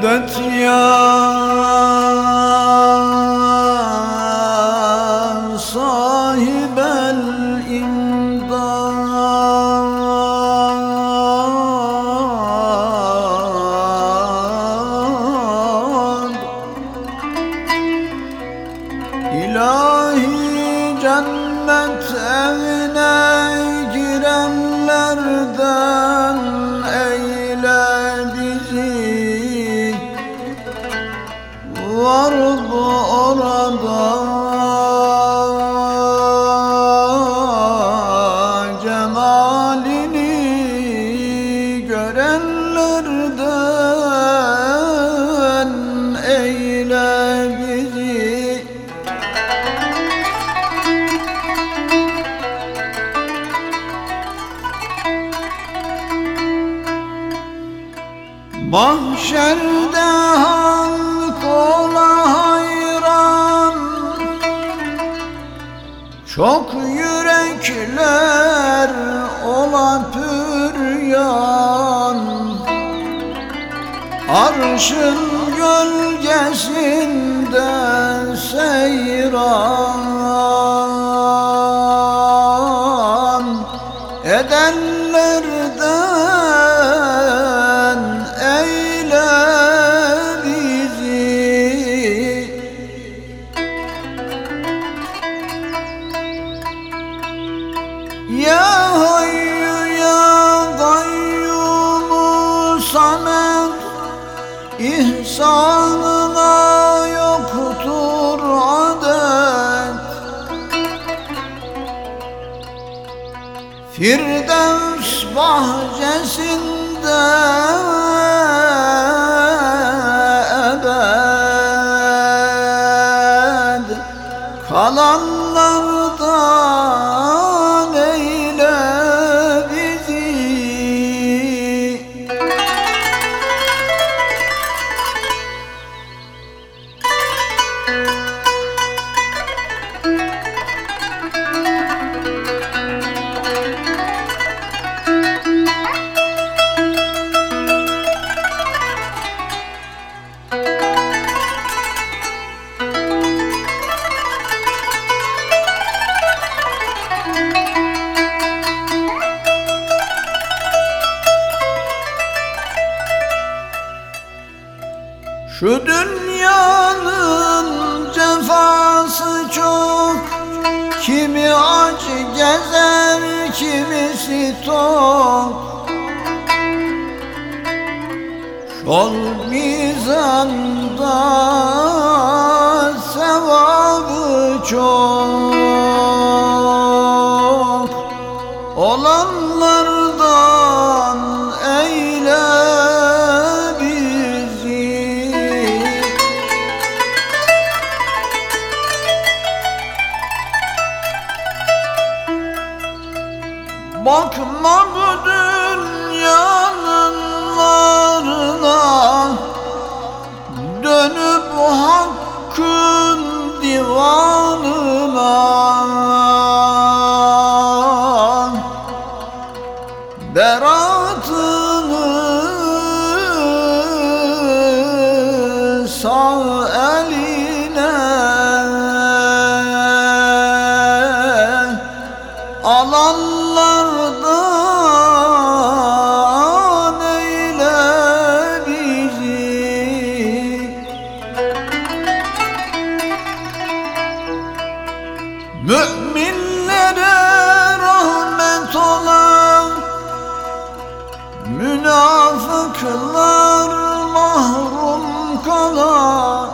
Medet Mahşerde halk ola hayran. Çok yürekler ola püryan. Arşın gölgesinde seyran Firdevs bahçesinde Şu dünyanın cefası çok. Kimi aç gezer, kimisi tok. Şol mizanda sevabı çok. Olanlardan Bakma bu dünyanın varına Dönüp hakkın divanına. Beratını sağ Münafıklar mahrum kalan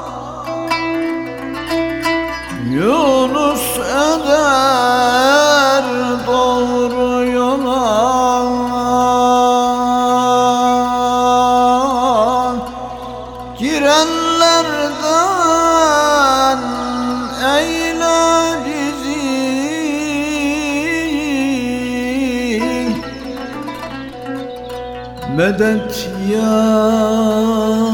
Yunus eder Medet ya